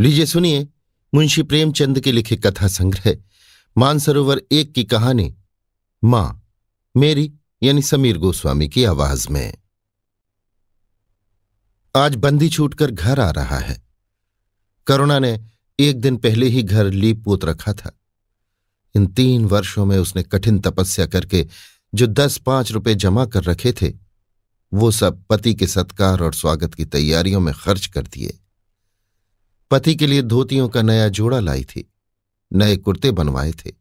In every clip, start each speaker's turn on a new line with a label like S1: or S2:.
S1: लीजिए, सुनिए, मुंशी प्रेमचंद के लिखे कथा संग्रह, मानसरोवर एक की कहानी, माँ, मेरी, यानी समीर गोस्वामी की आवाज़ में। आज बंदी छूटकर घर आ रहा है। करुणा ने एक दिन पहले ही घर लीप पोत रखा था। इन तीन वर्षों में उसने कठिन तपस्या करके जो दस पाँच रुपए जमा कर रखे थे, वो सब पति के सत्कार और स्वागत की तैयारियों में खर्च कर दिए। पति के लिए धोतियों का नया जोड़ा लाई थी, नए कुर्ते बनवाए थे,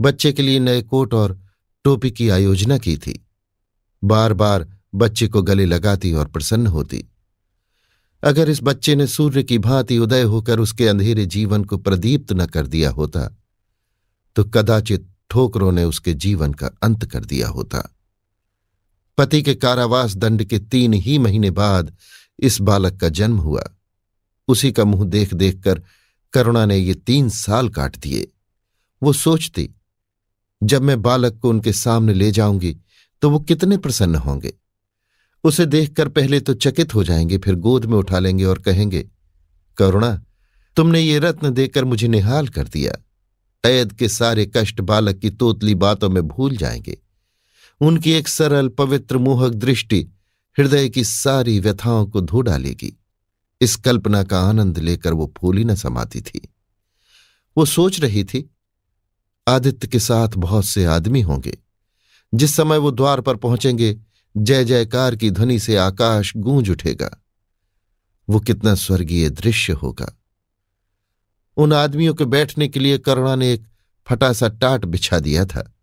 S1: बच्चे के लिए नए कोट और टोपी की आयोजना की थी। बार बार बच्चे को गले लगाती और प्रसन्न होती। अगर इस बच्चे ने सूर्य की भांति उदय होकर उसके अंधेरे जीवन को प्रदीप्त न कर दिया होता तो कदाचित ठोकरों ने उसके जीवन का अंत कर दिया होता। पति के कारावास दंड के तीन ही महीने बाद इस बालक का जन्म हुआ। उसी का मुँह देख देख कर करुणा ने ये तीन साल काट दिए। वो सोचती, जब मैं बालक को उनके सामने ले जाऊँगी तो वो कितने प्रसन्न होंगे। उसे देखकर पहले तो चकित हो जाएँगे, फिर गोद में उठा लेंगे और कहेंगे, करुणा, तुमने ये रत्न देकर मुझे निहाल कर दिया। ऐद के सारे कष्ट बालक की तोतली बातों में भूल जाएँगे। उनकी एक सरल, पवित्र, मोहक दृष्टि हृदय की सारी व्यथाओं को धो डालेगी। इस कल्पना का आनंद लेकर वो फूली न समाती थी। वो सोच रही थी, आदित्य के साथ बहुत से आदमी होंगे। जिस समय वो द्वार पर पहुँचेंगे, जय जयकार की ध्वनि से आकाश गूंज उठेगा। वो कितना स्वर्गीय दृश्य होगा। उन आदमियों के बैठने के लिए करुणा ने एक फटा सा टाट बिछा दिया था।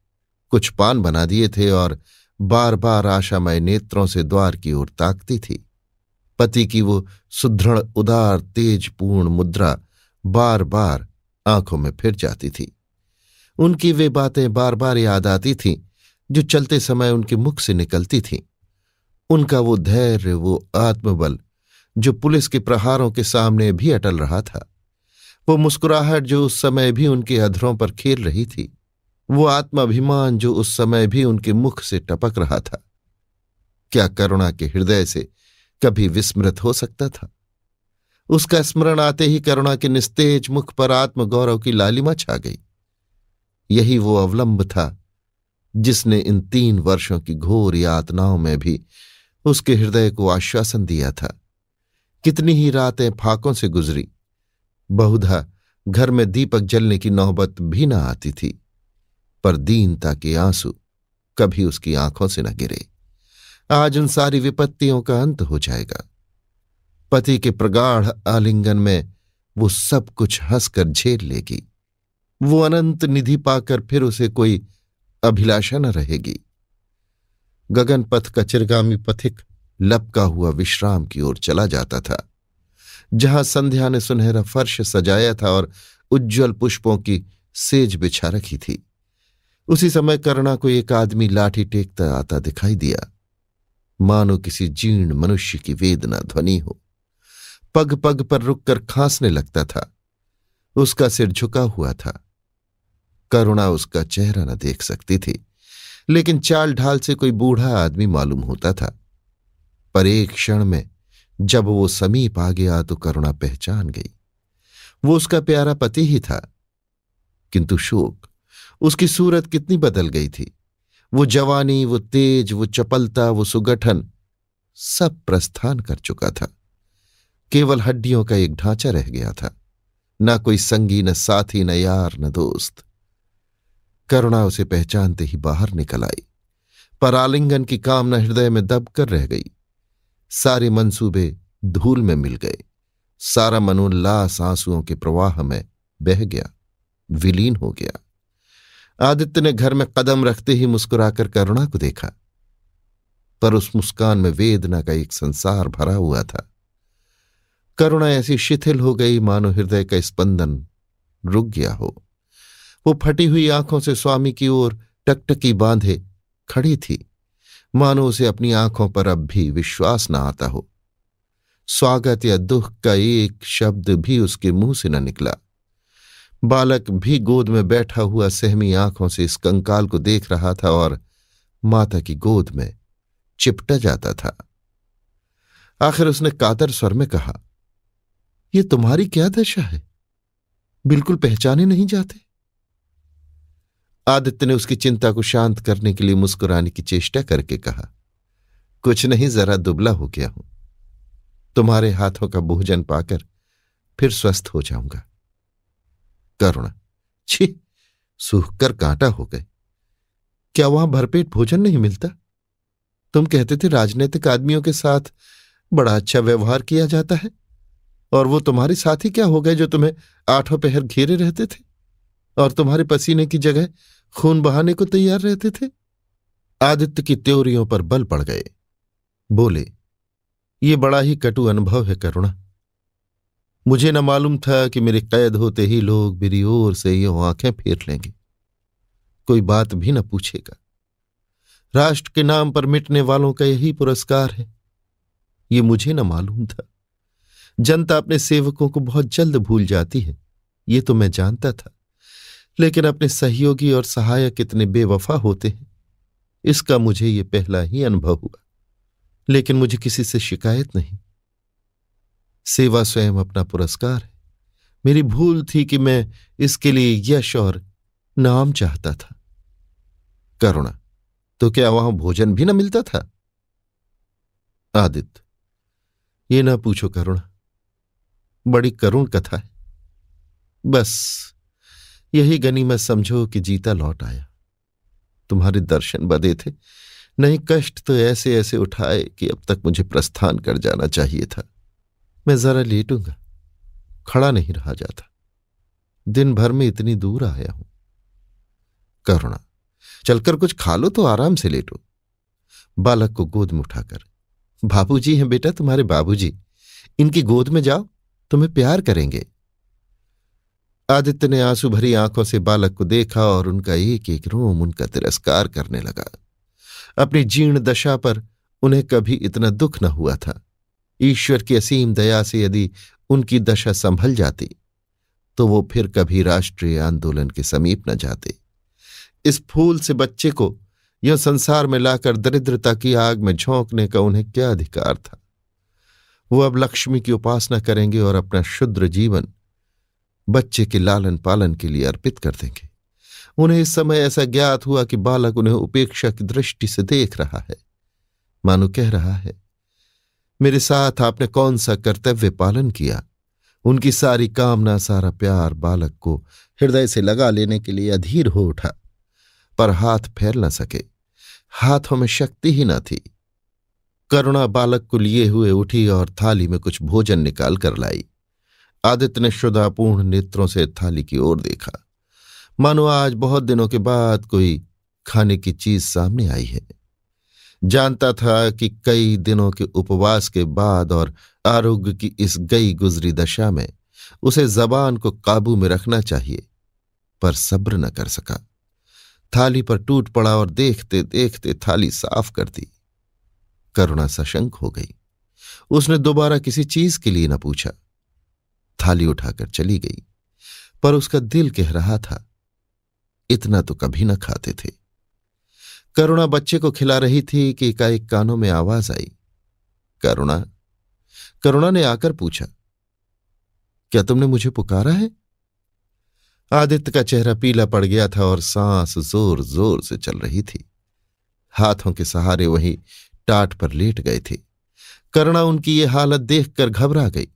S1: कुछ पान बना दिए थे और बार बार आशामय नेत्रों से द्वार की ओर ताकती थी। पति की वो सुदृढ़, उदार, तेजपूर्ण मुद्रा बार बार आँखों में फिर जाती थी। उनकी वे बातें बार बार याद आती थीं, जो चलते समय उनके मुख से निकलती थीं। उनका वो धैर्य, वो आत्मबल, जो पुलिस के प्रहारों के सामने भी अटल रहा था। वो मुस्कुराहट, जो उस समय भी उनके अधरों पर खेल रही थी। वो आत्माभिमान, जो उस समय भी उनके मुख से टपक रहा था। क्या करुणा के हृदय से कभी विस्मृत हो सकता था। उसका स्मरण आते ही करुणा के निस्तेज मुख पर आत्मगौरव की लालिमा छा गई। यही वो अवलंब था जिसने इन तीन वर्षों की घोर यातनाओं में भी उसके हृदय को आश्वासन दिया था। कितनी ही रातें फाकों से गुजरी, बहुधा घर में दीपक जलने की नौबत भी न आती थी, पर दीनता के आँसू कभी उसकी आँखों से न गिरे। आज उन सारी विपत्तियों का अंत हो जाएगा। पति के प्रगाढ़ आलिंगन में वो सब कुछ हंसकर झेल लेगी। वो अनंत निधि पाकर फिर उसे कोई अभिलाषा न रहेगी। गगन पथ का चिरगामी पथिक लपका हुआ विश्राम की ओर चला जाता था, जहाँ संध्या ने सुनहरा फर्श सजाया था और उज्जवल पुष्पों की सेज बिछा रखी थी। उसी समय करुणा को एक आदमी लाठी टेकता आता दिखाई दिया। मानो किसी जीर्ण मनुष्य की वेदना ध्वनि हो। पग पग पर रुककर खांसने लगता था। उसका सिर झुका हुआ था। करुणा उसका चेहरा न देख सकती थी, लेकिन चाल ढाल से कोई बूढ़ा आदमी मालूम होता था। पर एक क्षण में जब वो समीप आ गया तो करुणा पहचान गई। वो उसका प्यारा पति ही था। किंतु शोक, उसकी सूरत कितनी बदल गई थी। वो जवानी, वो तेज, वो चपलता, वो सुगठन सब प्रस्थान कर चुका था। केवल हड्डियों का एक ढांचा रह गया था। न कोई संगी, न साथी, न यार, न दोस्त। करुणा उसे पहचानते ही बाहर निकल आई। पर आलिंगन की कामना हृदय में दब कर रह गई। सारे मंसूबे धूल में मिल गए। सारा मनोल्लास आंसुओं के प्रवाह में बह गया। विलीन हो गया। आदित्य ने घर में कदम रखते ही मुस्कुराकर करुणा को देखा। पर उस मुस्कान में वेदना का एक संसार भरा हुआ था। करुणा ऐसी शिथिल हो गई, मानो हृदय का स्पंदन रुक गया हो। वो फटी हुई आँखों से स्वामी की ओर टकटकी बांधे खड़ी थी। मानो उसे अपनी आँखों पर अब भी विश्वास न आता हो। स्वागत या दुख का एक शब्द भी उसके मुँह से न निकला। बालक भी गोद में बैठा हुआ सहमी आँखों से इस कंकाल को देख रहा था और माता की गोद में चिपटा जाता था। आखिर उसने कातर स्वर में कहा, ये तुम्हारी क्या दशा है? बिल्कुल पहचाने नहीं जाते? आदित्य ने उसकी चिंता को शांत करने के लिए मुस्कुराने की चेष्टा करके कहा, कुछ नहीं, जरा दुबला हो गया हूँ। तुम्हारे हाथों का भोजन पाकर फिर स्वस्थ हो जाऊँगा। करुणा। छी सूख कर कांटा हो गए। क्या वहाँ भरपेट भोजन नहीं मिलता? तुम कहते थे राजनीतिक आदमियों के साथ बड़ा अच्छा व्यवहार किया जाता है, और वो तुम्हारे साथ ही क्या हो गए जो तुम्हें आठों पहर घेरे रहते थे? और तुम्हारे पसीने की जगह खून बहाने को तैयार रहते थे? आदित्य की त्योरियों पर बल पड़ गए। बोले, ये बड़ा ही कटु अनुभव है, करुणा। मुझे न मालूम था कि मेरे कैद होते ही लोग मेरी ओर से यो आँखें फेर लेंगे। कोई बात भी न पूछेगा। राष्ट्र के नाम पर मिटने वालों का यही पुरस्कार है। ये मुझे न मालूम था। जनता अपने सेवकों को बहुत जल्द भूल जाती है। ये तो मैं जानता था। लेकिन अपने सहयोगी और सहायक इतने बेवफा होते हैं। इसका मुझे ये पहला ही अनुभव हुआ। लेकिन मुझे किसी से शिकायत नहीं। सेवा स्वयं अपना पुरस्कार है। मेरी भूल थी कि मैं इसके लिए यश और नाम चाहता था। करुणा तो क्या वहाँ भोजन भी ना मिलता था? आदित्य, ये ना पूछो करुणा, बड़ी करुण कथा है। बस, यही गनी मैं समझो कि जीता लौट आया। तुम्हारे दर्शन बदे थे, नहीं कष्ट तो ऐसे ऐसे उठाए कि अब तक मुझे प्रस्थान कर जाना चाहिए था। मैं जरा लेटूँगा। खड़ा नहीं रहा जाता। दिन भर में इतनी दूर आया हूँ। करुणा, चलकर कुछ खा लो तो आराम से लेटो। बालक को गोद में उठाकर, बाबूजी हैं बेटा तुम्हारे बाबूजी, इनकी गोद में जाओ, तुम्हें प्यार करेंगे। आदित्य ने आँसू भरी आँखों से बालक को देखा और उनका एक एक रोम उनका तिरस्कार करने लगा। अपनी जीर्ण दशा पर उन्हें कभी इतना दुख न हुआ था। ईश्वर की असीम दया से यदि उनकी दशा संभल जाती तो वो फिर कभी राष्ट्रीय आंदोलन के समीप न जाते। इस फूल से बच्चे को यह संसार में लाकर दरिद्रता की आग में झोंकने का उन्हें क्या अधिकार था? वो अब लक्ष्मी की उपासना करेंगे और अपना शुद्र जीवन बच्चे के लालन पालन के लिए अर्पित कर देंगे। उन्हें इस समय ऐसा ज्ञात हुआ कि बालक उन्हें उपेक्षा की दृष्टि से देख रहा है। मानो कह रहा है मेरे साथ आपने कौन सा कर्तव्य पालन किया? उनकी सारी कामना, सारा प्यार बालक को हृदय से लगा लेने के लिए अधीर हो उठा, पर हाथ फैल न सके। हाथों में शक्ति ही न थी। करुणा बालक को लिए हुए उठी और थाली में कुछ भोजन निकाल कर लाई। आदित्य ने शुदापूर्ण नेत्रों से थाली की ओर देखा। मानो आज बहुत दिनों के बाद कोई खाने की चीज़ सामने आई है। जानता था कि कई दिनों के उपवास के बाद और आरोग्य की इस गई गुजरी दशा में उसे जबान को काबू में रखना चाहिए, पर सब्र न कर सका। थाली पर टूट पड़ा और देखते देखते थाली साफ़ कर दी। करुणा सशंक हो गई। उसने दोबारा किसी चीज़ के लिए न पूछा। थाली उठाकर चली गई, पर उसका दिल कह रहा था, इतना तो कभी न खाते थे। करुणा बच्चे को खिला रही थी कि एकाएक कानों में आवाज़ आई। करुणा करुणा ने आकर पूछा, क्या तुमने मुझे पुकारा है? आदित्य का चेहरा पीला पड़ गया था और सांस ज़ोर ज़ोर से चल रही थी। हाथों के सहारे वही टाट पर लेट गए थे। करुणा उनकी ये हालत देखकर घबरा गई।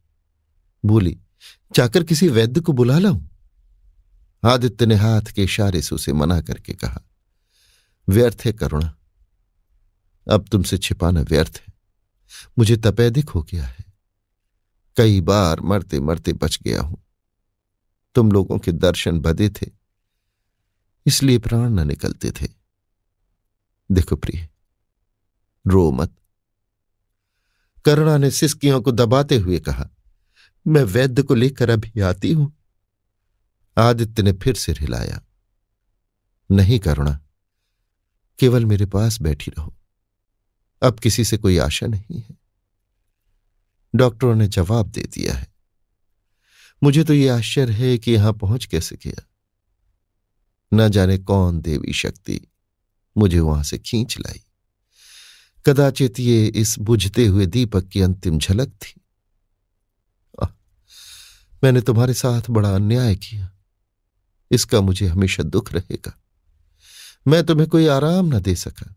S1: बोली, जाकर किसी वैद्य को बुला लाऊं? आदित्य ने हाथ के इशारे से उसे मना करके कहा व्यर्थ है करुणा। अब तुमसे छिपाना व्यर्थ है। मुझे तपेदिक हो गया है। कई बार मरते मरते बच गया हूँ। तुम लोगों के दर्शन बदे थे। इसलिए प्राण न निकलते थे। देखो प्रिय, रो मत। करुणा ने सिस्कियों को दबाते हुए कहा, मैं वैद्य को लेकर अभी आती हूँ। आदित्य ने फिर सिर हिलाया, नहीं करुणा केवल मेरे पास बैठी रहो। अब किसी से कोई आशा नहीं है। डॉक्टरों ने जवाब दे दिया है। मुझे तो यह आश्चर्य है कि यहाँ पहुँच कैसे गया। न जाने कौन देवी शक्ति मुझे वहाँ से खींच लाई। कदाचित ये इस बुझते हुए दीपक की अंतिम झलक थी। मैंने तुम्हारे साथ बड़ा अन्याय किया। इसका मुझे हमेशा दुख रहेगा। मैं तुम्हें कोई आराम न दे सका,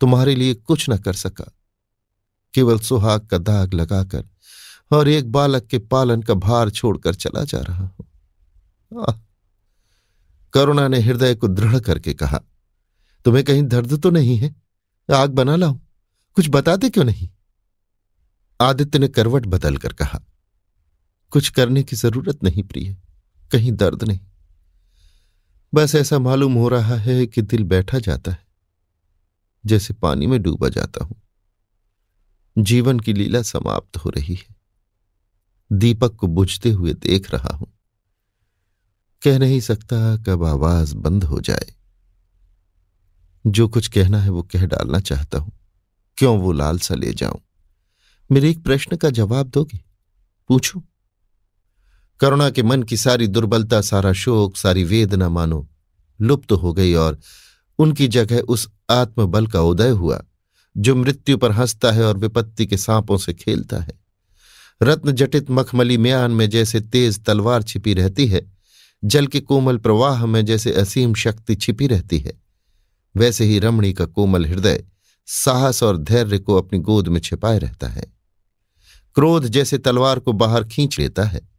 S1: तुम्हारे लिए कुछ न कर सका। केवल सुहाग का दाग लगाकर और एक बालक के पालन का भार छोड़कर चला जा रहा हूँ। करुणा ने हृदय को दृढ़ करके कहा, तुम्हें कहीं दर्द तो नहीं है? आग बना लाऊं? कुछ बताते क्यों नहीं? आदित्य ने करवट बदलकर कहा, कुछ करने की ज़रूरत नहीं प्रिय, कहीं दर्द नहीं। बस ऐसा मालूम हो रहा है कि दिल बैठा जाता है। जैसे पानी में डूबा जाता हूँ। जीवन की लीला समाप्त हो रही है। दीपक को बुझते हुए देख रहा हूँ। कह नहीं सकता कब आवाज़ बंद हो जाए। जो कुछ कहना है वो कह डालना चाहता हूँ। क्यों वो लालसा ले जाऊँ? मेरे एक प्रश्न का जवाब दोगे? पूछू? करुणा के मन की सारी दुर्बलता, सारा शोक, सारी वेदना मानो, लुप्त हो गई और उनकी जगह उस आत्मबल का उदय हुआ, जो मृत्यु पर हंसता है और विपत्ति के सांपों से खेलता है। रत्न जटित मखमली म्यान में जैसे तेज तलवार छिपी रहती है, जल के कोमल प्रवाह में जैसे असीम शक्ति छिपी रहती है, वैसे ही रमणी का कोमल हृदय साहस और धैर्य को अपनी गोद में छिपाए रहता है। क्रोध जैसे तलवार को बाहर खींच लेता है।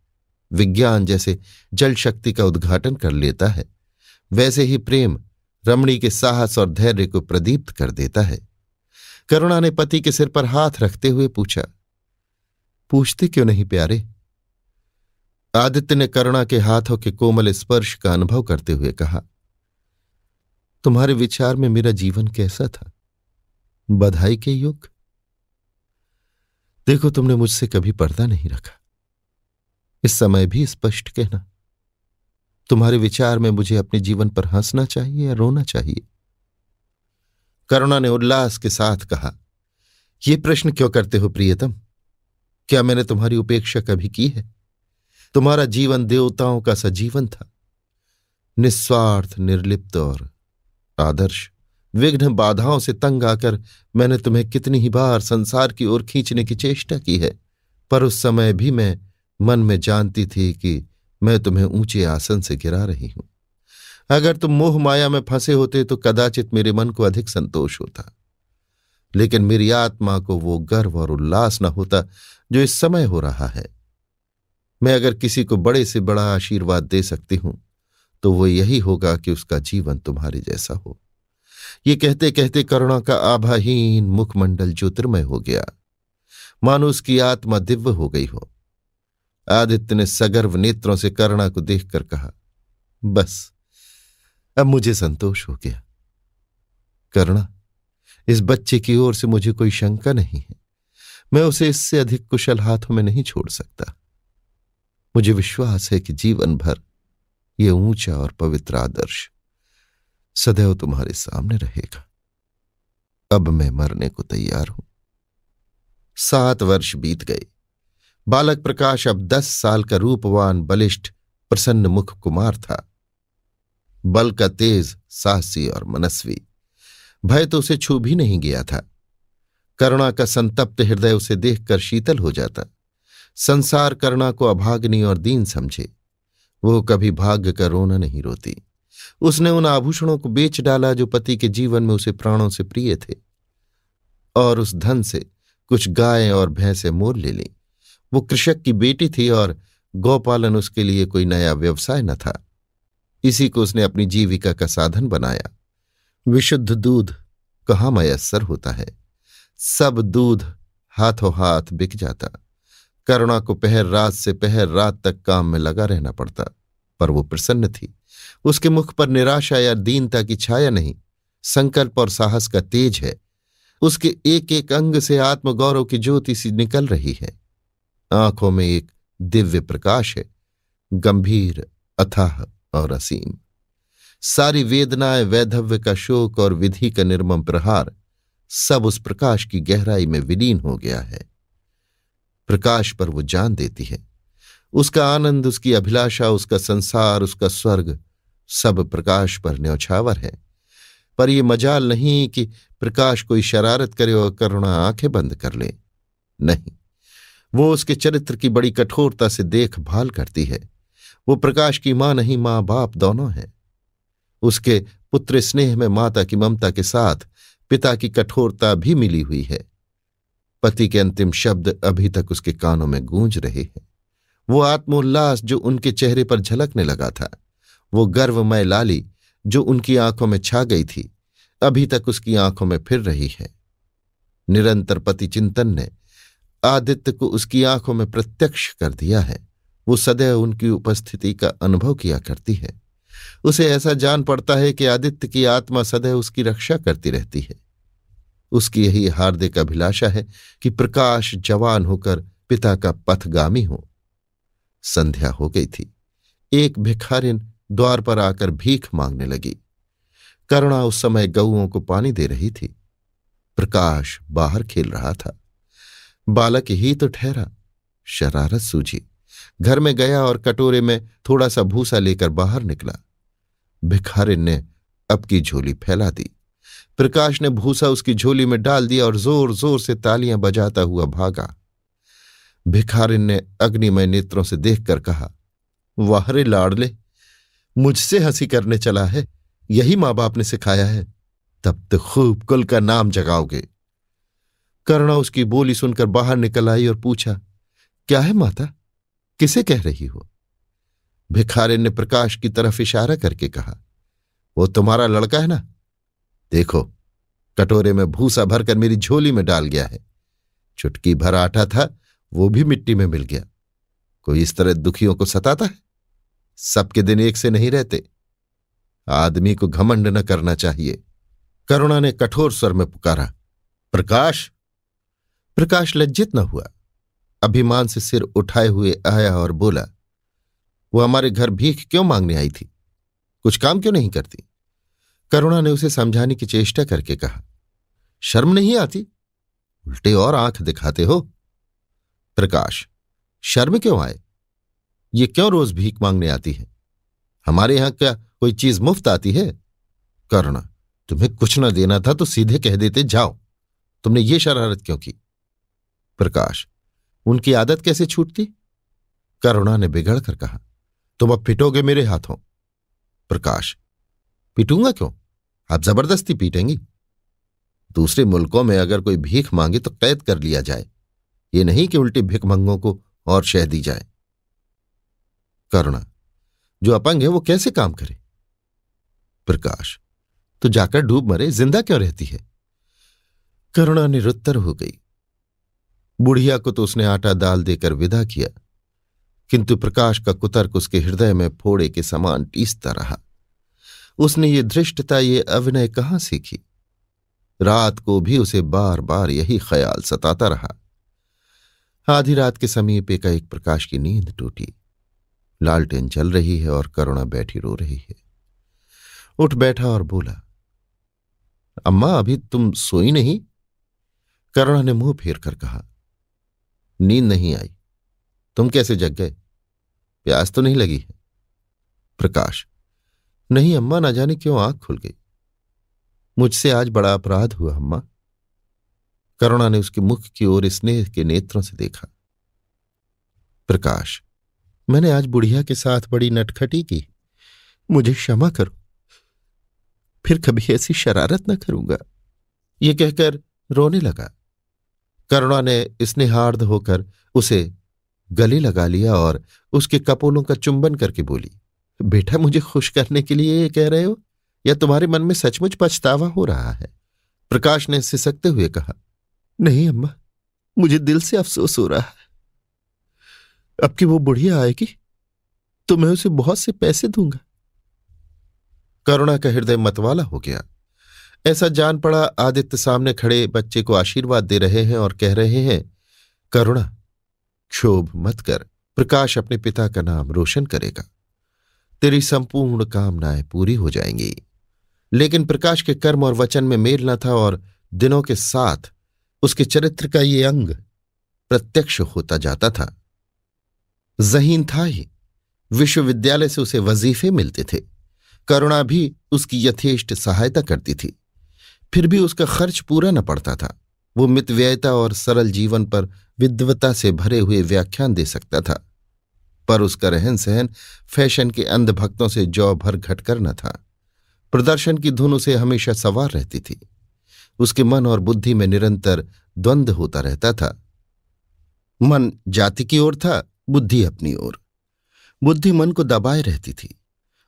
S1: विज्ञान जैसे जल शक्ति का उद्घाटन कर लेता है। वैसे ही प्रेम रमणी के साहस और धैर्य को प्रदीप्त कर देता है। करुणा ने पति के सिर पर हाथ रखते हुए पूछा, पूछते क्यों नहीं प्यारे? आदित्य ने करुणा के हाथों के कोमल स्पर्श का अनुभव करते हुए कहा, तुम्हारे विचार में मेरा जीवन कैसा था? बधाई के युग? देखो तुमने मुझसे कभी पर्दा नहीं रखा। इस समय भी स्पष्ट कहना। तुम्हारे विचार में मुझे अपने जीवन पर हंसना चाहिए या रोना चाहिए? करुणा ने उल्लास के साथ कहा यह प्रश्न क्यों करते हो प्रियतम? क्या मैंने तुम्हारी उपेक्षा कभी की है? तुम्हारा जीवन देवताओं का सजीवन था। निस्वार्थ, निर्लिप्त और आदर्श, विघ्न बाधाओं से तंग आकर मैंने तुम्हें कितनी ही बार संसार की ओर खींचने की चेष्टा की है, पर उस समय भी मैं मन में जानती थी कि मैं तुम्हें ऊँचे आसन से गिरा रही हूँ। अगर तुम मोह माया में फंसे होते तो कदाचित मेरे मन को अधिक संतोष होता। लेकिन मेरी आत्मा को वो गर्व और उल्लास न होता जो इस समय हो रहा है। मैं अगर किसी को बड़े से बड़ा आशीर्वाद दे सकती हूँ तो वो यही होगा कि उसका जीवन तुम्हारे जैसा हो। ये कहते कहते करुणा का आभाहीन मुखमंडल ज्योतिर्मय हो गया। मानो उसकी आत्मा दिव्य हो गई हो। आदित्य ने सगर्व नेत्रों से करुणा को देखकर कहा, बस, अब मुझे संतोष हो गया। करुणा, इस बच्चे की ओर से मुझे कोई शंका नहीं है। मैं उसे इससे अधिक कुशल हाथों में नहीं छोड़ सकता। मुझे विश्वास है कि जीवन भर ये ऊँचा और पवित्र आदर्श सदैव तुम्हारे सामने रहेगा। अब मैं मरने को तैयार हूँ। सात वर्ष बीत गए। बालक प्रकाश अब दस साल का रूपवान, बलिष्ठ, प्रसन्न मुख कुमार था। बल का तेज, साहसी और मनस्वी। भय तो उसे छू भी नहीं गया था। करुणा का संतप्त हृदय उसे देखकर शीतल हो जाता। संसार करुणा को अभाग्नि और दीन समझे। वो कभी भाग्य का रोना नहीं रोती। उसने उन आभूषणों को बेच डाला जो पति के जीवन में उसे प्राणों से प्रिय थे। और उस धन से कुछ गायें और भैंसे मोल ले ली। वो कृषक की बेटी थी और गौपालन उसके लिए कोई नया व्यवसाय न था। इसी को उसने अपनी जीविका का साधन बनाया। विशुद्ध दूध कहाँ मयसर होता है? सब दूध हाथों हाथ बिक जाता। करुणा को पहर रात से पहर रात तक काम में लगा रहना पड़ता, पर वो प्रसन्न थी। उसके मुख पर निराशा या दीनता की छाया नहीं, संकल्प और साहस का तेज है। उसके एक एक अंग से आत्मगौरव की ज्योति सी निकल रही है। आँखों में एक दिव्य प्रकाश है, गंभीर, अथाह और असीम। सारी वेदनाएँ, वैधव्य का शोक और विधि का निर्मम प्रहार सब उस प्रकाश की गहराई में विलीन हो गया है। प्रकाश पर वो जान देती है। उसका आनंद, उसकी अभिलाषा, उसका संसार, उसका स्वर्ग सब प्रकाश पर न्यौछावर है। पर यह मजाल नहीं कि प्रकाश कोई शरारत करे और करुणा आँखें बंद कर ले। नहीं। वो उसके चरित्र की बड़ी कठोरता से देखभाल करती है। वो प्रकाश की माँ नहीं माँ बाप दोनों हैं। उसके पुत्र स्नेह में माता की ममता के साथ पिता की कठोरता भी मिली हुई है। पति के अंतिम शब्द अभी तक उसके कानों में गूंज रहे हैं। वो आत्मोल्लास जो उनके चेहरे पर झलकने लगा था। वो गर्वमय लाली जो उनकी आँखों में छा गई थी, अभी तक उसकी आँखों में फिर रही है। निरंतर पति चिंतन ने आदित्य को उसकी आँखों में प्रत्यक्ष कर दिया है। वो सदैव उनकी उपस्थिति का अनुभव किया करती है। उसे ऐसा जान पड़ता है कि आदित्य की आत्मा सदैव उसकी रक्षा करती रहती है। उसकी यही हार्दिक अभिलाषा है कि प्रकाश जवान होकर पिता का पथगामी हो। संध्या हो गई थी। एक भिखारिन द्वार पर आकर भीख मांगने लगी। करुणा उस समय गऊओं को पानी दे रही थी। प्रकाश बाहर खेल रहा था। बालक ही तो ठहरा। शरारत सूझी। घर में गया और कटोरे में थोड़ा सा भूसा लेकर बाहर निकला। भिखारिन ने अब की झोली फैला दी। प्रकाश ने भूसा उसकी झोली में डाल दिया और ज़ोर ज़ोर से तालियाँ बजाता हुआ भागा। भिखारिन ने अग्निमय नेत्रों से देखकर कहा, वाहरे लाडले, मुझसे हँसी करने चला है। यही माँ बाप ने सिखाया है। तब तो खूब कुल का नाम जगाओगे। करुणा उसकी बोली सुनकर बाहर निकल आई और पूछा, क्या है माता? किसे कह रही हो? भिखारे ने प्रकाश की तरफ़ इशारा करके कहा, वो तुम्हारा लड़का है ना? देखो, कटोरे में भूसा भरकर मेरी झोली में डाल गया है। चुटकी भर आटा था, वो भी मिट्टी में मिल गया। कोई इस तरह दुखियों को सताता है? सबके दिन एक से नहीं रहते। आदमी को घमंड न करना चाहिए। करुणा ने कठोर स्वर में पुकारा, प्रकाश प्रकाश लज्जित न हुआ। अभिमान से सिर उठाए हुए आया और बोला, वो हमारे घर भीख क्यों मांगने आई थी? कुछ काम क्यों नहीं करती? करुणा ने उसे समझाने की चेष्टा करके कहा, शर्म नहीं आती? उल्टे और आँख दिखाते हो। प्रकाश, शर्म क्यों आए? ये क्यों रोज भीख मांगने आती है? हमारे यहाँ क्या कोई चीज़ मुफ़्त आती है? करुणा, तुम्हें कुछ न देना था तो सीधे कह देते जाओ। तुमने ये शरारत क्यों की? प्रकाश। उनकी आदत कैसे छूटती? करुणा ने बिगड़ कर कहा, तुम अब पिटोगे मेरे हाथों। प्रकाश, पिटूँगा क्यों? आप ज़बरदस्ती पीटेंगी। दूसरे मुल्कों में अगर कोई भीख मांगे तो कैद कर लिया जाए। ये नहीं कि उल्टे भिकमंगों को और शह दी जाए। करुणा, जो अपंग है वो कैसे काम करे? प्रकाश तो जाकर डूब मरे, ज़िंदा क्यों रहती है? करुणा निरुत्तर हो गई। बुढ़िया को तो उसने आटा दाल देकर विदा किया, किंतु प्रकाश का कुतर्क उसके हृदय में फोड़े के समान टीसता रहा। उसने ये धृष्टता, ये अभिनय कहाँ सीखी? रात को भी उसे बार बार यही ख्याल सताता रहा। आधी रात के समीप एक एक प्रकाश की नींद टूटी। लालटेन चल रही है और करुणा बैठी रो रही है। उठ बैठा और बोला, अम्मा, अभी तुम सोई नहीं? करुणा ने मुँह फेर कर कहा नींद नहीं आई। तुम कैसे जग गए? प्यास तो नहीं लगी? है प्रकाश, नहीं अम्मा, ना जाने क्यों आँख खुल गई? मुझसे आज बड़ा अपराध हुआ अम्मा। करुणा ने उसके मुख की ओर स्नेह के नेत्रों से देखा। प्रकाश, मैंने आज बुढ़िया के साथ बड़ी नटखटी की। मुझे क्षमा करो। फिर कभी ऐसी शरारत न करूँगा। ये कहकर रोने लगा। करुणा ने स्नेहार्द होकर उसे गले लगा लिया और उसके कपोलों का चुंबन करके बोली, बेटा, मुझे खुश करने के लिए ये कह रहे हो? या तुम्हारे मन में सचमुच पछतावा हो रहा है? प्रकाश ने सिसकते हुए कहा, नहीं अम्मा, मुझे दिल से अफसोस हो रहा है। अब कि वो बुढ़िया आएगी तो मैं उसे बहुत से पैसे दूँगा करुणा का हृदय मतवाला हो गया। ऐसा जान पड़ा, आदित्य सामने खड़े बच्चे को आशीर्वाद दे रहे हैं और कह रहे हैं, करुणा, क्षोभ मत कर, प्रकाश अपने पिता का नाम रोशन करेगा। तेरी संपूर्ण कामनाएँ पूरी हो जाएँगी। लेकिन प्रकाश के कर्म और वचन में मेल न था और दिनों के साथ उसके चरित्र का ये अंग प्रत्यक्ष होता जाता था। जहीन था ही। विश्वविद्यालय से उसे वजीफे मिलते थे। करुणा भी उसकी यथेष्ट सहायता करती थी। फिर भी उसका खर्च पूरा न पड़ता था। वो मितव्ययता और सरल जीवन पर विद्वता से भरे हुए व्याख्यान दे सकता था। पर उसका रहन सहन फ़ैशन के अंधभक्तों से जौ भर घटकर न था। प्रदर्शन की धुन उसे हमेशा सवार रहती थी। उसके मन और बुद्धि में निरंतर द्वंद्व होता रहता था। मन जाति की ओर था, बुद्धि अपनी ओर। बुद्धि मन को दबाए रहती थी।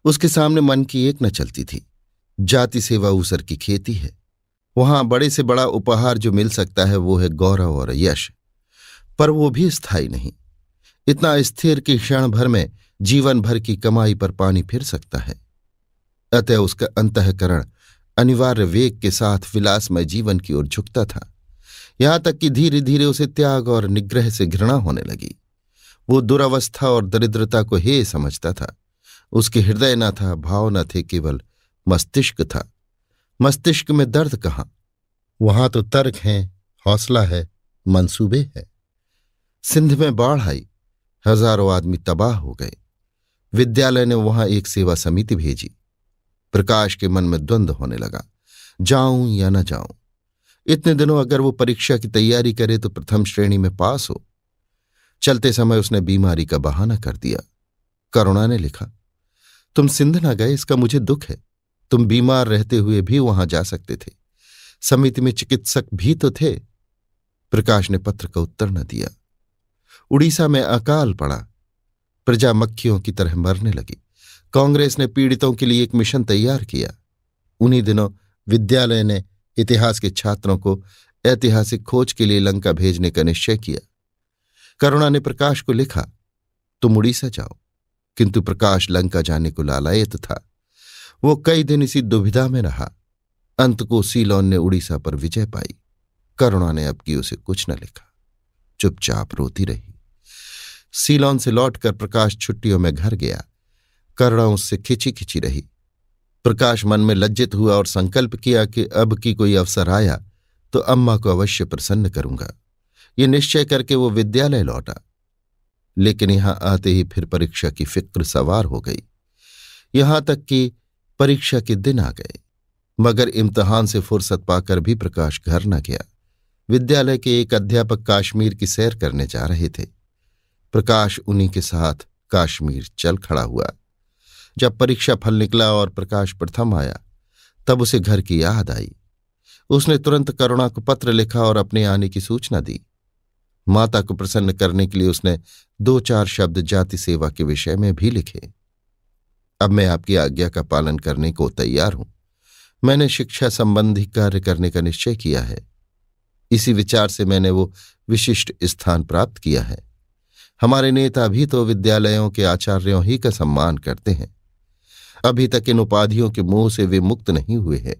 S1: उसके सामने मन की एक न चलती थी। जाति सेवा ऊसर की खेती है। वहाँ बड़े से बड़ा उपहार जो मिल सकता है वो है गौरव और यश। पर वो भी स्थायी नहीं। इतना स्थिर कि क्षण भर में जीवन भर की कमाई पर पानी फिर सकता है। अतः उसका अंतकरण अनिवार्य वेग के साथ विलासमय जीवन की ओर झुकता था। यहाँ तक कि धीरे धीरे उसे त्याग और निग्रह से घृणा होने लगी। वो दुरावस्था और दरिद्रता को हे समझता था। उसके हृदय न था, भाव न थे, केवल मस्तिष्क था। मस्तिष्क में दर्द कहाँ? वहाँ तो तर्क है, हौसला है, मंसूबे है। सिंध में बाढ़ आई, हज़ारों आदमी तबाह हो गए। विद्यालय ने वहाँ एक सेवा समिति भेजी। प्रकाश के मन में द्वंद्व होने लगा। जाऊँ या न जाऊँ? इतने दिनों अगर वो परीक्षा की तैयारी करे तो प्रथम श्रेणी में पास हो। चलते समय उसने बीमारी का बहाना कर दिया। करुणा ने लिखा, तुम सिंध ना गए, इसका मुझे दुख है। तुम बीमार रहते हुए भी वहाँ जा सकते थे। समिति में चिकित्सक भी तो थे। प्रकाश ने पत्र का उत्तर न दिया। उड़ीसा में अकाल पड़ा। प्रजा मक्खियों की तरह मरने लगी। कांग्रेस ने पीड़ितों के लिए एक मिशन तैयार किया। उन्हीं दिनों विद्यालय ने इतिहास के छात्रों को ऐतिहासिक खोज के लिए लंका भेजने का निश्चय किया। करुणा ने प्रकाश को लिखा, तुम उड़ीसा जाओ। किंतु प्रकाश लंका जाने को लालायत था। वो कई दिन इसी दुविधा में रहा। अंत को सीलोन ने उड़ीसा पर विजय पाई। करुणा ने अब की उसे कुछ न लिखा। चुपचाप रोती रही। सीलोन से लौटकर प्रकाश छुट्टियों में घर गया। करुणा उससे खिंची खिंची रही। प्रकाश मन में लज्जित हुआ और संकल्प किया कि अब की कोई अवसर आया तो अम्मा को अवश्य प्रसन्न करूँगा। ये निश्चय करके वो विद्यालय लौटा। लेकिन यहाँ आते ही फिर परीक्षा की फ़िक्र सवार हो गई। यहाँ तक कि परीक्षा के दिन आ गए, मगर इम्तहान से फुर्सत पाकर भी प्रकाश घर न गया। विद्यालय के एक अध्यापक काश्मीर की सैर करने जा रहे थे। प्रकाश उन्हीं के साथ काश्मीर चल खड़ा हुआ। जब परीक्षा फल निकला और प्रकाश प्रथम आया, तब उसे घर की याद आई। उसने तुरंत करुणा को पत्र लिखा और अपने आने की सूचना दी। माता को प्रसन्न करने के लिए उसने दो चार शब्द जाति सेवा के विषय में भी लिखे। अब मैं आपकी आज्ञा का पालन करने को तैयार हूँ। मैंने शिक्षा संबंधी कार्य करने का निश्चय किया है। इसी विचार से मैंने वो विशिष्ट स्थान प्राप्त किया है। हमारे नेता भी तो विद्यालयों के आचार्यों ही का सम्मान करते हैं। अभी तक इन उपाधियों के मुँह से वे मुक्त नहीं हुए हैं।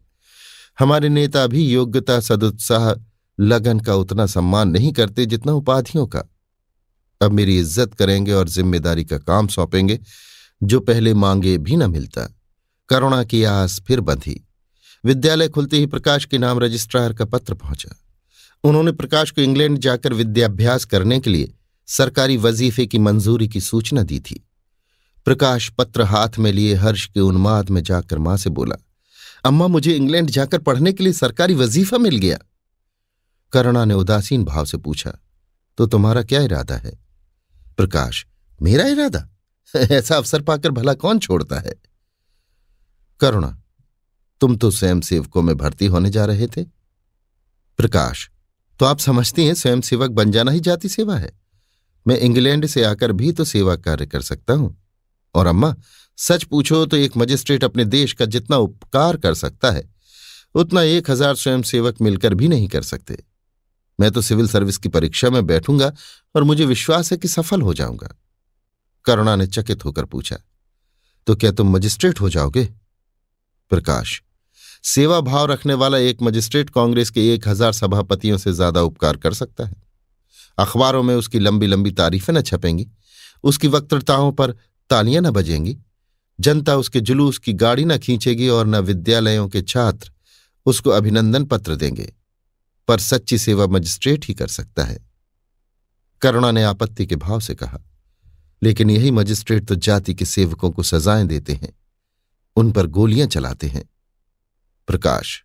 S1: हमारे नेता भी योग्यता, सदुत्साह, लगन का उतना सम्मान नहीं करते जितना उपाधियों का। अब मेरी इज़्ज़त करेंगे और ज़िम्मेदारी का काम सौंपेंगे। जो पहले मांगे भी न मिलता। करुणा की आस फिर बंधी। विद्यालय खुलते ही प्रकाश के नाम रजिस्ट्रार का पत्र पहुँचा। उन्होंने प्रकाश को इंग्लैंड जाकर विद्याभ्यास करने के लिए सरकारी वजीफे की मंजूरी की सूचना दी थी। प्रकाश पत्र हाथ में लिए हर्ष के उन्माद में जाकर माँ से बोला, अम्मा, मुझे इंग्लैंड जाकर पढ़ने के लिए सरकारी वजीफा मिल गया। करुणा ने उदासीन भाव से पूछा तो तुम्हारा क्या इरादा है? प्रकाश, मेरा इरादा? ऐसा अवसर पाकर भला कौन छोड़ता है? करुणा, तुम तो स्वयं सेवकों में भर्ती होने जा रहे थे। प्रकाश तो आप समझती हैं स्वयं सेवक बन जाना ही जाति सेवा है। मैं इंग्लैंड से आकर भी तो सेवा कार्य कर सकता हूँ। और अम्मा, सच पूछो तो एक मजिस्ट्रेट अपने देश का जितना उपकार कर सकता है, उतना एक हज़ार स्वयं सेवक मिलकर भी नहीं कर सकते। मैं तो सिविल सर्विस की परीक्षा में बैठूँगा और मुझे विश्वास है कि सफल हो जाऊँगा। करुणा ने चकित होकर पूछा तो क्या तुम मजिस्ट्रेट हो जाओगे? प्रकाश, सेवा भाव रखने वाला एक मजिस्ट्रेट कांग्रेस के एक हज़ार सभापतियों से ज़्यादा उपकार कर सकता है। अखबारों में उसकी लंबी लंबी तारीफें न छपेंगी, उसकी वक्तृताओं पर तालियाँ न बजेंगी, जनता उसके जुलूस की गाड़ी न खींचेगी और न विद्यालयों के छात्र उसको अभिनंदन पत्र देंगे, पर सच्ची सेवा मजिस्ट्रेट ही कर सकता है। करुणा ने आपत्ति के भाव से कहा लेकिन यही मजिस्ट्रेट तो जाति के सेवकों को सजाएँ देते हैं, उन पर गोलियाँ चलाते हैं। प्रकाश,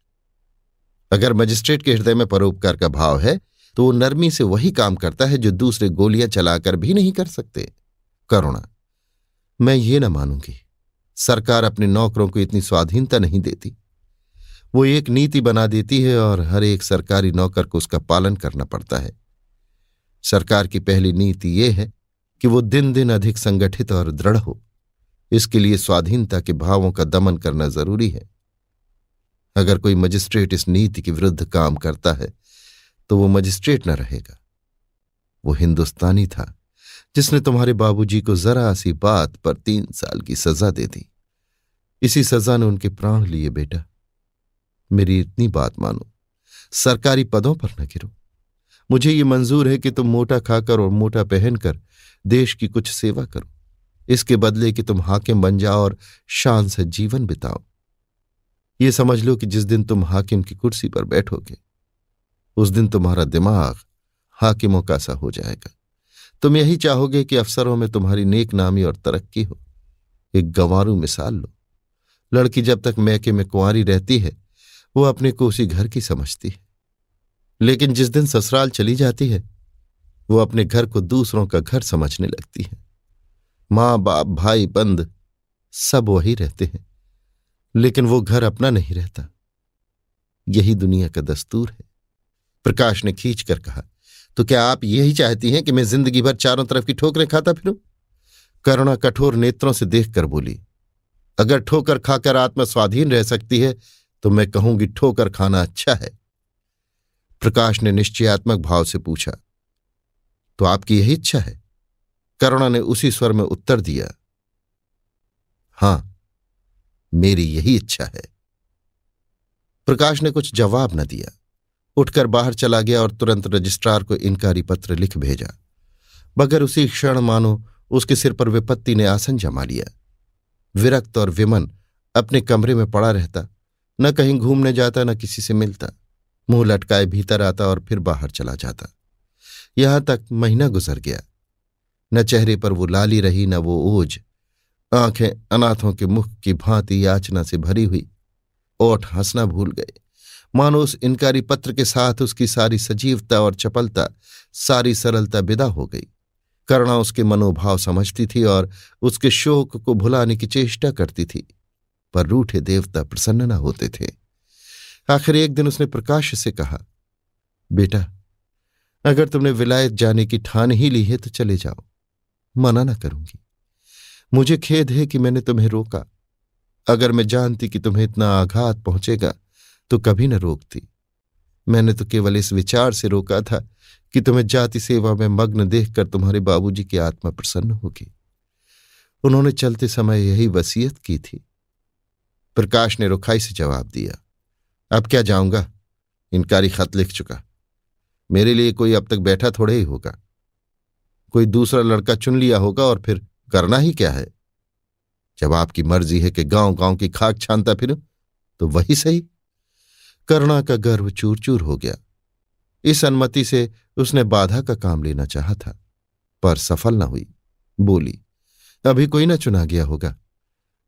S1: अगर मजिस्ट्रेट के हृदय में परोपकार का भाव है तो वो नरमी से वही काम करता है जो दूसरे गोलियाँ चलाकर भी नहीं कर सकते। करुणा, मैं ये ना मानूँगी, सरकार अपने नौकरों को इतनी स्वाधीनता नहीं देती। वो एक नीति बना देती है और हर एक सरकारी नौकर को उसका पालन करना पड़ता है। सरकार की पहली नीति ये है कि वो दिन दिन अधिक संगठित और दृढ़ हो। इसके लिए स्वाधीनता के भावों का दमन करना ज़रूरी है। अगर कोई मजिस्ट्रेट इस नीति के विरुद्ध काम करता है तो वो मजिस्ट्रेट न रहेगा। वो हिंदुस्तानी था, जिसने तुम्हारे बाबूजी को जरा सी बात पर तीन साल की सजा दे दी। इसी सजा ने उनके प्राण लिए, बेटा। मेरी इतनी बात मानो। सरकारी पदों पर न गिरो। मुझे ये मंजूर है कि तुम मोटा खाकर और मोटा पहनकर देश की कुछ सेवा करो। इसके बदले कि तुम हाकिम बन जाओ और शान से जीवन बिताओ। ये समझ लो कि जिस दिन तुम हाकिम की कुर्सी पर बैठोगे, उस दिन तुम्हारा दिमाग हाकिमों का सा हो जाएगा। तुम यही चाहोगे कि अफसरों में तुम्हारी नेक नामी और तरक्की हो। एक गंवारू मिसाल लो। लड़की जब तक मैके में कुंवारी रहती है, वो अपने को उसी घर की समझती है। लेकिन जिस दिन ससुराल चली जाती है, वो अपने घर को दूसरों का घर समझने लगती है। माँ, बाप, भाई, बंद सब वही रहते हैं, लेकिन वो घर अपना नहीं रहता। यही दुनिया का दस्तूर है। प्रकाश ने खींच कर कहा तो क्या आप यही चाहती हैं कि मैं ज़िंदगी भर चारों तरफ़ की ठोकरें खाता फिरूं? करुणा कठोर नेत्रों से देखकर बोली, अगर ठोकर खाकर आत्मा स्वाधीन रह सकती है तो मैं कहूँगी ठोकर खाना अच्छा है। प्रकाश ने निश्चयात्मक भाव से पूछा तो आपकी यही इच्छा है? करुणा ने उसी स्वर में उत्तर दिया, हाँ, मेरी यही इच्छा है। प्रकाश ने कुछ जवाब न दिया। उठकर बाहर चला गया और तुरंत रजिस्ट्रार को इनकारी पत्र लिख भेजा। मगर उसी क्षण मानो उसके सिर पर विपत्ति ने आसन जमा लिया। विरक्त और विमन अपने कमरे में पड़ा रहता, न कहीं घूमने जाता, न किसी से मिलता। मुँह लटकाए भीतर आता और फिर बाहर चला जाता। यहाँ तक महीना गुजर गया। न चेहरे पर वो लाली रही, न वो ओझ आँखें अनाथों के मुख की भांति याचना से भरी हुई। ओठ हंसना भूल गए। मानो उस इनकारी पत्र के साथ उसकी सारी सजीवता और चपलता, सारी सरलता विदा हो गई। करुणा उसके मनोभाव समझती थी और उसके शोक को भुलाने की चेष्टा करती थी। पर रूठे देवता प्रसन्न न होते थे। आखिर एक दिन उसने प्रकाश से कहा, बेटा, अगर तुमने विलायत जाने की ठान ही ली है तो चले जाओ। मना ना करूँगी। मुझे खेद है कि मैंने तुम्हें रोका। अगर मैं जानती कि तुम्हें इतना आघात पहुंचेगा तो कभी न रोकती। मैंने तो केवल इस विचार से रोका था कि तुम्हें जाति सेवा में मग्न देखकर तुम्हारे बाबूजी की आत्मा प्रसन्न होगी। उन्होंने चलते समय यही वसीयत की थी। प्रकाश ने रुखाई से जवाब दिया अब क्या जाऊँगा? इनकारी खत लिख चुका। मेरे लिए कोई अब तक बैठा थोड़े ही होगा। कोई दूसरा लड़का चुन लिया होगा और फिर करना ही क्या है? जब आपकी मर्ज़ी है कि गाँव गाँव की खाक छानता फिर तो वही सही। करुणा का गर्व चूर चूर हो गया। इस अनुमति से उसने बाधा का काम लेना चाहा था, पर सफल न हुई। बोली, अभी कोई ना चुना गया होगा।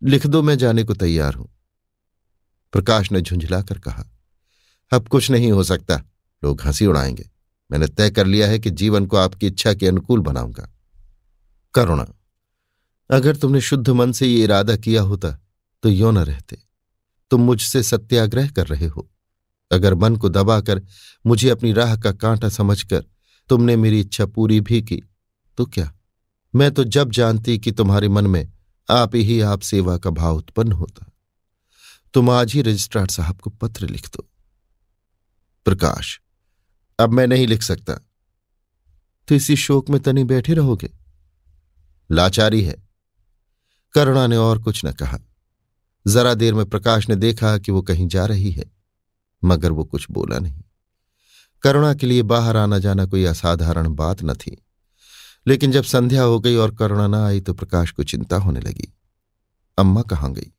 S1: लिख दो, मैं जाने को तैयार हूँ। प्रकाश ने झुंझलाकर कहा, अब कुछ नहीं हो सकता। लोग हँसी उड़ाएँगे। मैंने तय कर लिया है कि जीवन को आपकी इच्छा के अनुकूल बनाऊँगा। करुणा, अगर तुमने शुद्ध मन से ये इरादा किया होता तो यो न रहते। तुम मुझसे सत्याग्रह कर रहे हो। अगर मन को दबाकर मुझे अपनी राह का कांटा समझकर तुमने मेरी इच्छा पूरी भी की तो क्या? मैं तो जब जानती कि तुम्हारे मन में आप ही आप सेवा का भाव उत्पन्न होता। तुम आज ही रजिस्ट्रार साहब को पत्र लिख दो। प्रकाश, अब मैं नहीं लिख सकता। तो इसी शोक में तनी बैठे रहोगे? लाचारी है। करुणा ने और कुछ न कहा। जरा देर में प्रकाश ने देखा कि वो कहीं जा रही है, मगर वो कुछ बोला नहीं। करुणा के लिए बाहर आना जाना कोई असाधारण बात न थी। लेकिन जब संध्या हो गई और करुणा न आई तो प्रकाश को चिंता होने लगी। अम्मा कहाँ गई?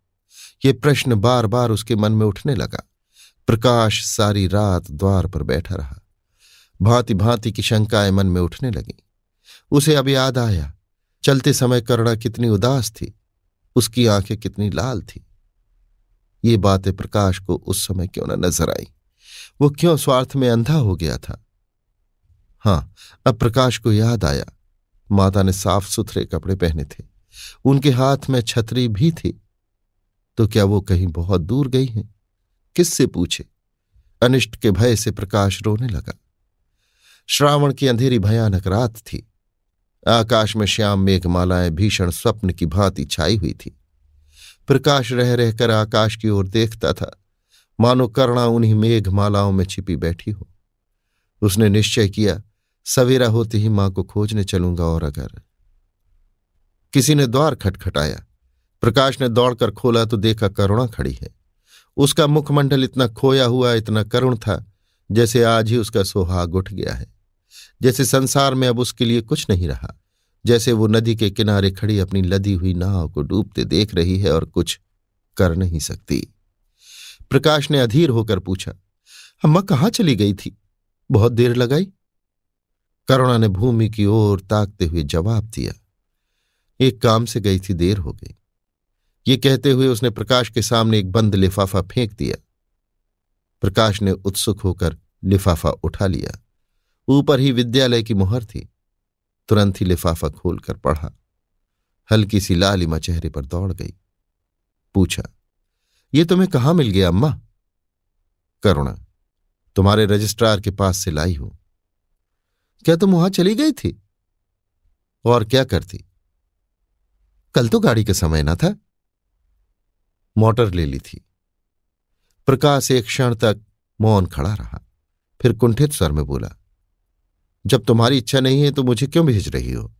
S1: ये प्रश्न बार बार उसके मन में उठने लगा। प्रकाश सारी रात द्वार पर बैठा रहा। भांति भांति की शंकाएँ मन में उठने लगी। उसे अब याद आया, चलते समय करुणा कितनी उदास थी, उसकी आँखें कितनी लाल थी। ये बातें प्रकाश को उस समय क्यों न नज़र आई? वो क्यों स्वार्थ में अंधा हो गया था? हाँ, अब प्रकाश को याद आया। माता ने साफ़ सुथरे कपड़े पहने थे। उनके हाथ में छतरी भी थी। तो क्या वो कहीं बहुत दूर गई हैं? किससे पूछे? अनिष्ट के भय से प्रकाश रोने लगा। श्रावण की अंधेरी भयानक रात थी। आकाश में श्याम मेघमालाएँ भीषण स्वप्न की भांति छाई हुई थी। प्रकाश रह रहकर आकाश की ओर देखता था। मानो करुणा उन्हीं मेघमालाओं में छिपी बैठी हो। उसने निश्चय किया, सवेरा होते ही माँ को खोजने चलूँगा और अगर किसी ने द्वार खटखटाया प्रकाश ने दौड़कर खोला तो देखा करुणा खड़ी है। उसका मुखमंडल इतना खोया हुआ, इतना करुण था, जैसे आज ही उसका सुहाग उठ गया है। जैसे संसार में अब उसके लिए कुछ नहीं रहा, जैसे वो नदी के किनारे खड़ी अपनी लदी हुई नाव को डूबते देख रही है और कुछ कर नहीं सकती। प्रकाश ने अधीर होकर पूछा, अम्मा, कहाँ चली गई थी? बहुत देर लगाई? करुणा ने भूमि की ओर ताकते हुए जवाब दिया, एक काम से गई थी, देर हो गई। ये कहते हुए उसने प्रकाश के सामने एक बंद लिफाफा फेंक दिया। प्रकाश ने उत्सुक होकर लिफाफा उठा लिया। ऊपर ही विद्यालय की मुहर थी। तुरंत ही लिफाफा खोलकर पढ़ा। हल्की सी लालिमा चेहरे पर दौड़ गई। पूछा, ये तुम्हें कहाँ मिल गया, अम्मा? करुणा, तुम्हारे रजिस्ट्रार के पास से लाई हूँ। क्या तुम वहाँ चली गई थी? और क्या करती? कल तो गाड़ी का समय ना था। मोटर ले ली थी। प्रकाश एक क्षण तक मौन खड़ा रहा, फिर कुंठित स्वर में बोला, जब तुम्हारी इच्छा नहीं है तो मुझे क्यों भेज रही हो?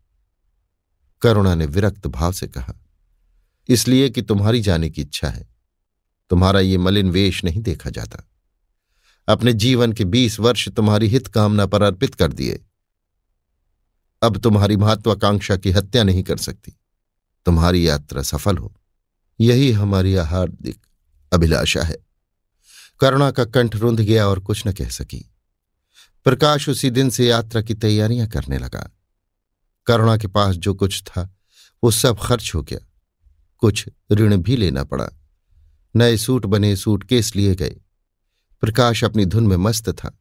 S1: करुणा ने विरक्त भाव से कहा, इसलिए कि तुम्हारी जाने की इच्छा है। तुम्हारा ये मलिन वेश नहीं देखा जाता। अपने जीवन के बीस वर्ष तुम्हारी हित कामना पर अर्पित कर दिए। अब तुम्हारी महत्वाकांक्षा की हत्या नहीं कर सकती। तुम्हारी यात्रा सफल हो। यही हमारी हार्दिक अभिलाषा है। करुणा का कंठ रुंध गया और कुछ न कह सकी। प्रकाश उसी दिन से यात्रा की तैयारियाँ करने लगा। करुणा के पास जो कुछ था, वो सब खर्च हो गया। कुछ ऋण भी लेना पड़ा। नए सूट बने सूट केस लिए गए। प्रकाश अपनी धुन में मस्त था।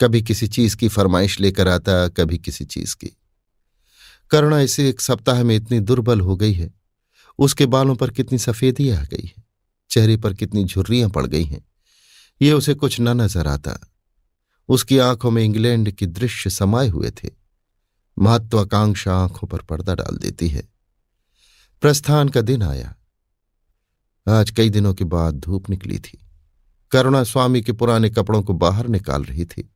S1: कभी किसी चीज़ की फरमाइश लेकर आता, कभी किसी चीज़ की। करुणा इसे एक सप्ताह में इतनी दुर्बल हो गई है उसके बालों पर कितनी सफेदी आ गई है, चेहरे पर कितनी झुर्रियाँ पड़ गई हैं। ये उसे कुछ न नज़र आता। उसकी आँखों में इंग्लैंड के दृश्य समाये हुए थे। महत्वाकांक्षा आँखों पर पर्दा डाल देती है। प्रस्थान का दिन आया। आज कई दिनों के बाद धूप निकली थी। करुणा स्वामी के पुराने कपड़ों को बाहर निकाल रही थी।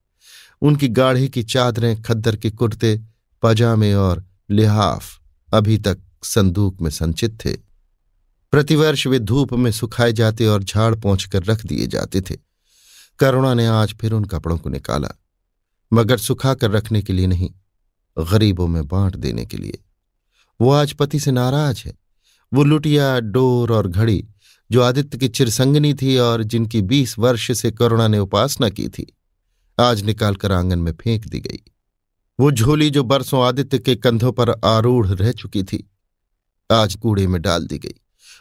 S1: उनकी गाढ़े की चादरें, खद्दर के कुर्ते, पजामे और लिहाफ अभी तक संदूक में संचित थे। प्रतिवर्ष वे धूप में सुखाए जाते और झाड़ पहुंचकर रख दिए जाते थे। करुणा ने आज फिर उन कपड़ों को निकाला, मगर सुखा कर रखने के लिए नहीं, गरीबों में बांट देने के लिए। वो आज पति से नाराज़ है। वो लुटिया, डोर और घड़ी, जो आदित्य की चिरसंगनी थी और जिनकी बीस वर्ष से करुणा ने उपासना की थी, आज निकालकर आँगन में फेंक दी गई। वो झोली जो बरसों आदित्य के कंधों पर आरूढ़ रह चुकी थी आज कूड़े में डाल दी गई।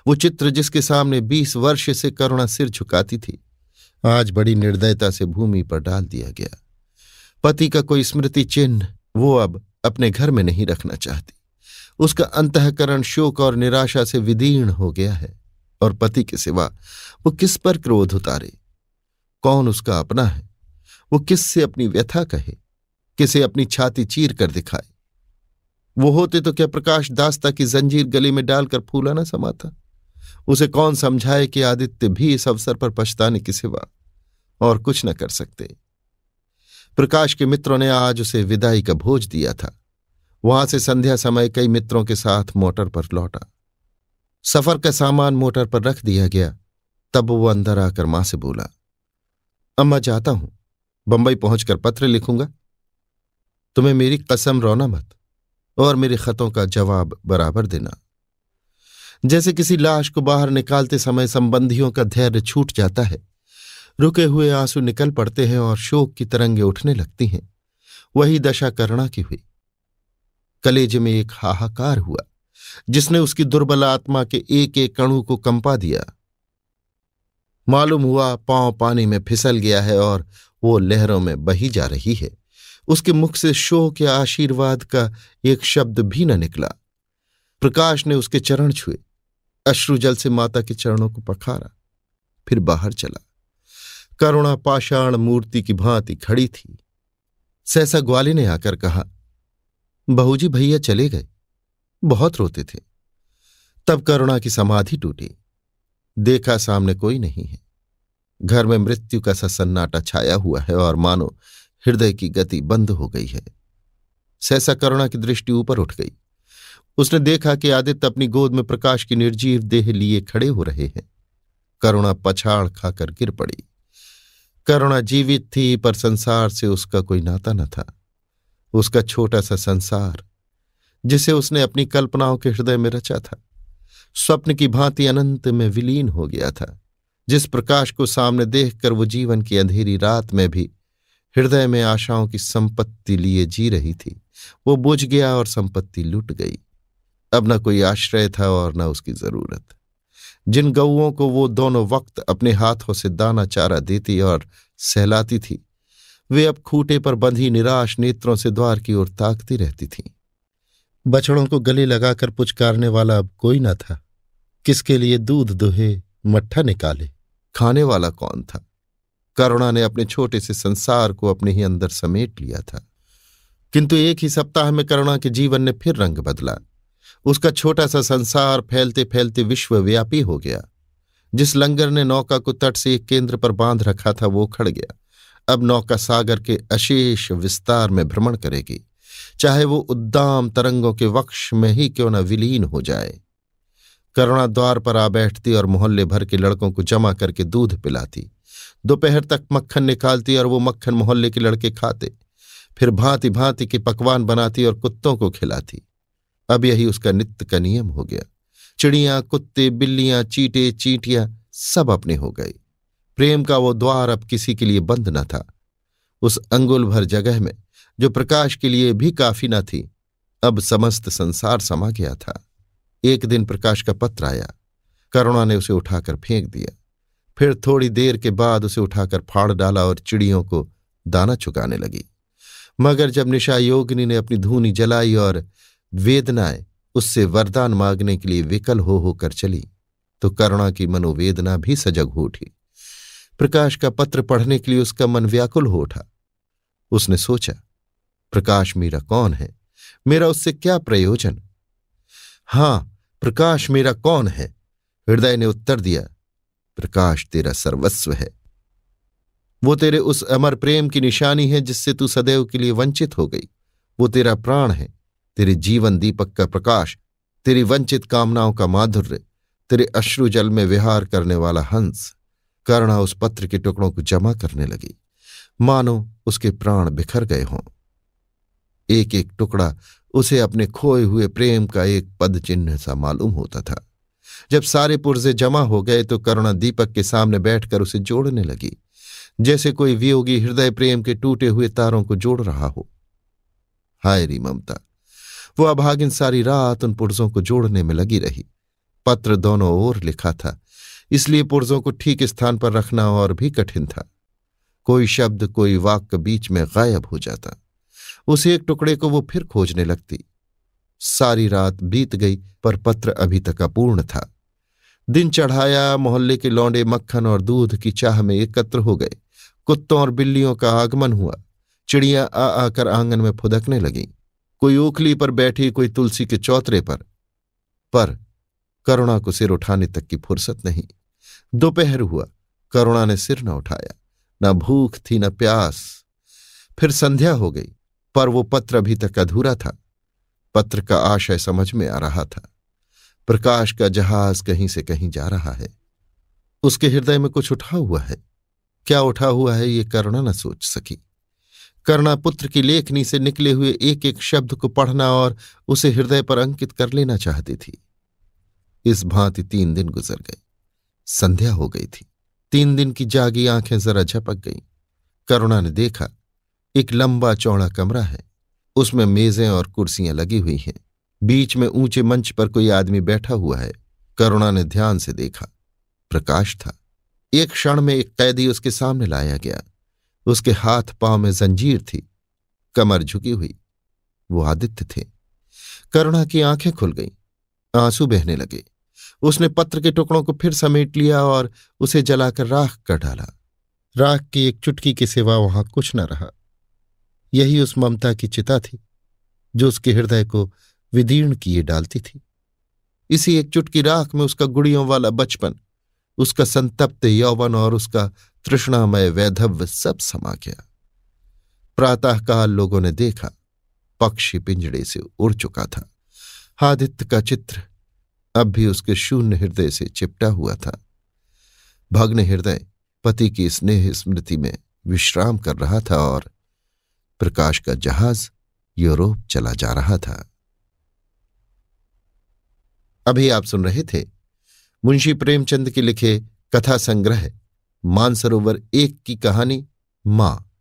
S1: वो चित्र जिसके सामने बीस वर्ष से करुणा सिर झुकाती थी, आज बड़ी निर्दयता से भूमि पर डाल दिया गया। पति का कोई स्मृति चिन्ह वो अब अपने घर में नहीं रखना चाहती। उसका अंतकरण शोक और निराशा से विदीर्ण हो गया है, और पति के सिवा वो किस पर क्रोध उतारे? कौन उसका अपना है? वो किससे अपनी व्यथा कहे? किसे अपनी छाती चीर कर दिखाए? वो होते तो क्या प्रकाश दास्ता की जंजीर गले में डालकर फूला न समाता? उसे कौन समझाए कि आदित्य भी इस अवसर पर पछताने के सिवा और कुछ न कर सकते? प्रकाश के मित्रों ने आज उसे विदाई का भोज दिया था। वहाँ से संध्या समय कई मित्रों के साथ मोटर पर लौटा। सफ़र का सामान मोटर पर रख दिया गया। तब वो अंदर आकर माँ से बोला, अम्मा, जाता हूँ। बंबई पहुंचकर पत्र लिखूँगा। तुम्हें मेरी कसम रोना मत। और मेरे खतों का जवाब बराबर देना। जैसे किसी लाश को बाहर निकालते समय संबंधियों का धैर्य छूट जाता है, रुके हुए आँसू निकल पड़ते हैं और शोक की तरंगे उठने लगती हैं। वही दशा करुणा की हुई। कलेजे में एक हाहाकार हुआ, जिसने उसकी दुर्बल आत्मा के एक एक कणु को कंपा दिया। मालूम हुआ, पाँव पानी में फिसल गया है और वो लहरों में बही जा रही है। उसके मुख से शोक या आशीर्वाद का एक शब्द भी न निकला। प्रकाश ने उसके चरण छुए। अश्रुजल से माता के चरणों को पखारा। फिर बाहर चला। करुणा पाषाण मूर्ति की भांति खड़ी थी। सहसा ग्वाली ने आकर कहा, बहूजी भैया चले गए। बहुत रोते थे। तब करुणा की समाधि टूटी। देखा सामने कोई नहीं है। घर में मृत्यु का सा सन्नाटा छाया हुआ है और मानो हृदय की गति बंद हो गई है। सहसा करुणा की दृष्टि ऊपर उठ गई। उसने देखा कि आदित्य अपनी गोद में प्रकाश की निर्जीव देह लिए खड़े हो रहे हैं। करुणा पछाड़ खाकर गिर पड़ी। करुणा जीवित थी, पर संसार से उसका कोई नाता न था। उसका छोटा सा संसार, जिसे उसने अपनी कल्पनाओं के हृदय में रचा था। स्वप्न की भांति अनंत में विलीन हो गया था। जिस प्रकाश को सामने देखकर वो जीवन की अंधेरी रात में भी हृदय में आशाओं की संपत्ति लिए जी रही थी। वो बुझ गया और संपत्ति लुट गई। अब न कोई आश्रय था और न उसकी ज़रूरत। जिन गऊओं को वो दोनों वक्त अपने हाथों से दाना चारा देती और सहलाती थी, वे अब खूटे पर बंधी निराश नेत्रों से द्वार की ओर ताकती रहती थीं। बछड़ों को गले लगाकर पुचकारने वाला अब कोई न था। किसके लिए दूध दुहे, मट्ठा निकाले, खाने वाला कौन था? करुणा ने अपने छोटे से संसार को अपने ही अंदर समेट लिया था। किंतु एक ही सप्ताह में करुणा के जीवन ने फिर रंग बदला। उसका छोटा सा संसार फैलते फैलते विश्वव्यापी हो गया। जिस लंगर ने नौका को तट से एक केंद्र पर बाँध रखा था, वो खड़ गया। अब नौका सागर के अशेष विस्तार में भ्रमण करेगी। चाहे वो उद्दाम तरंगों के वक्ष में ही क्यों न विलीन हो जाए। करुणा द्वार पर आ बैठती और मोहल्ले भर के लड़कों को जमा करके दूध पिलाती। दोपहर तक मक्खन निकालती और वो मक्खन मोहल्ले के लड़के खाते। फिर भांति भांति के पकवान बनाती और कुत्तों को खिलाती। अब यही उसका नित्य का नियम हो गया। चिड़ियाँ, कुत्ते, बिल्लियाँ, चीटे, चींटियाँ सब अपने हो गए। प्रेम का वो द्वार अब किसी के लिए बंद न था। उस अंगुल भर जगह में, जो प्रकाश के लिए भी काफ़ी न थी, अब समस्त संसार समा गया था। एक दिन प्रकाश का पत्र आया। करुणा ने उसे उठाकर फेंक दिया। फिर थोड़ी देर के बाद उसे उठाकर फाड़ डाला और चिड़ियों को दाना चुकाने लगी। मगर जब निशा योगिनी ने अपनी धूनी जलाई और वेदनाएँ उससे वरदान मांगने के लिए विकल हो होकर चली तो करुणा की मनोवेदना भी सजग हो उठी। प्रकाश का पत्र पढ़ने के लिए उसका मन व्याकुल हो उठा। उसने सोचा, प्रकाश मेरा कौन है? मेरा उससे क्या प्रयोजन? हाँ, प्रकाश मेरा कौन है? हृदय ने उत्तर दिया प्रकाश तेरा सर्वस्व है। वो तेरे उस अमर प्रेम की निशानी है जिससे तू सदैव के लिए वंचित हो गई। वो तेरा प्राण है, तेरे जीवन दीपक का प्रकाश, तेरी वंचित कामनाओं का माधुर्य, तेरे अश्रु जल में विहार करने वाला हंस, करुणा उस पत्र के टुकड़ों को जमा करने लगी। मानो उसके प्राण बिखर गए हों। एक एक टुकड़ा उसे अपने खोए हुए प्रेम का एक पद चिन्ह सा मालूम होता था। जब सारे पुर्जे जमा हो गए तो करुणा दीपक के सामने बैठकर उसे जोड़ने लगी। जैसे कोई वियोगी हृदय प्रेम के टूटे हुए तारों को जोड़ रहा हो। हाय री ममता, वो अभागिन सारी रात उन पुर्जों को जोड़ने में लगी रही। पत्र दोनों ओर लिखा था, इसलिए पुर्जों को ठीक स्थान पर रखना और भी कठिन था। कोई शब्द, कोई वाक्य बीच में गायब हो जाता। उस एक टुकड़े को वो फिर खोजने लगती। सारी रात बीत गई, पर पत्र अभी तक अपूर्ण था। दिन चढ़ाया, मोहल्ले के लौंडे मक्खन और दूध की चाह में एकत्र हो गए। कुत्तों और बिल्लियों का आगमन हुआ। चिड़ियाँ आ आकर आँगन में फुदकने लगीं। कोई ओखली पर बैठी, कोई तुलसी के चौतरे पर। पर करुणा को सिर उठाने तक की फुर्सत नहीं। दोपहर हुआ। करुणा ने सिर न उठाया। न भूख थी, न प्यास। फिर संध्या हो गई, पर वो पत्र अभी तक अधूरा था। पत्र का आशय समझ में आ रहा था। प्रकाश का जहाज़ कहीं से कहीं जा रहा है। उसके हृदय में कुछ उठा हुआ है। क्या उठा हुआ है ये करुणा न सोच सकी। करुणा पुत्र की लेखनी से निकले हुए एक एक शब्द को पढ़ना और उसे हृदय पर अंकित कर लेना चाहती थी। इस भांति तीन दिन गुजर गए। संध्या हो गई थी। तीन दिन की जागी आँखें जरा झपक गईं। करुणा ने देखा, एक लंबा चौड़ा कमरा है। उसमें मेजें और कुर्सियाँ लगी हुई हैं। बीच में ऊँचे मंच पर कोई आदमी बैठा हुआ है। करुणा ने ध्यान से देखा। प्रकाश था। एक क्षण में एक कैदी उसके सामने लाया गया। उसके हाथ पाँव में जंजीर थी। कमर झुकी हुई। वो आदित्य थे। करुणा की आँखें खुल गईं। आँसू बहने लगे। उसने पत्र के टुकड़ों को फिर समेट लिया और उसे जलाकर राख कर डाला। राख की एक चुटकी के सिवा वहाँ कुछ न रहा। यही उस ममता की चिता थी, जो उसके हृदय को विदीर्ण किए डालती थी। इसी एक चुटकी राख में उसका गुड़ियों वाला बचपन, उसका संतप्त यौवन और उसका तृष्णामय वैधव्य सब समा गया। प्रातःकाल लोगों ने देखा, पक्षी पिंजड़े से उड़ चुका था। आदित्य का चित्र अब भी उसके शून्य हृदय से चिपटा हुआ था। भग्न हृदय पति की स्नेह स्मृति में विश्राम कर रहा था और प्रकाश का जहाज़ यूरोप चला जा रहा था। अभी आप सुन रहे थे मुंशी प्रेमचंद के लिखे कथा संग्रह मानसरोवर एक की कहानी माँ।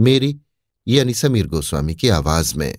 S1: मेरी यानी समीर गोस्वामी की आवाज़ में।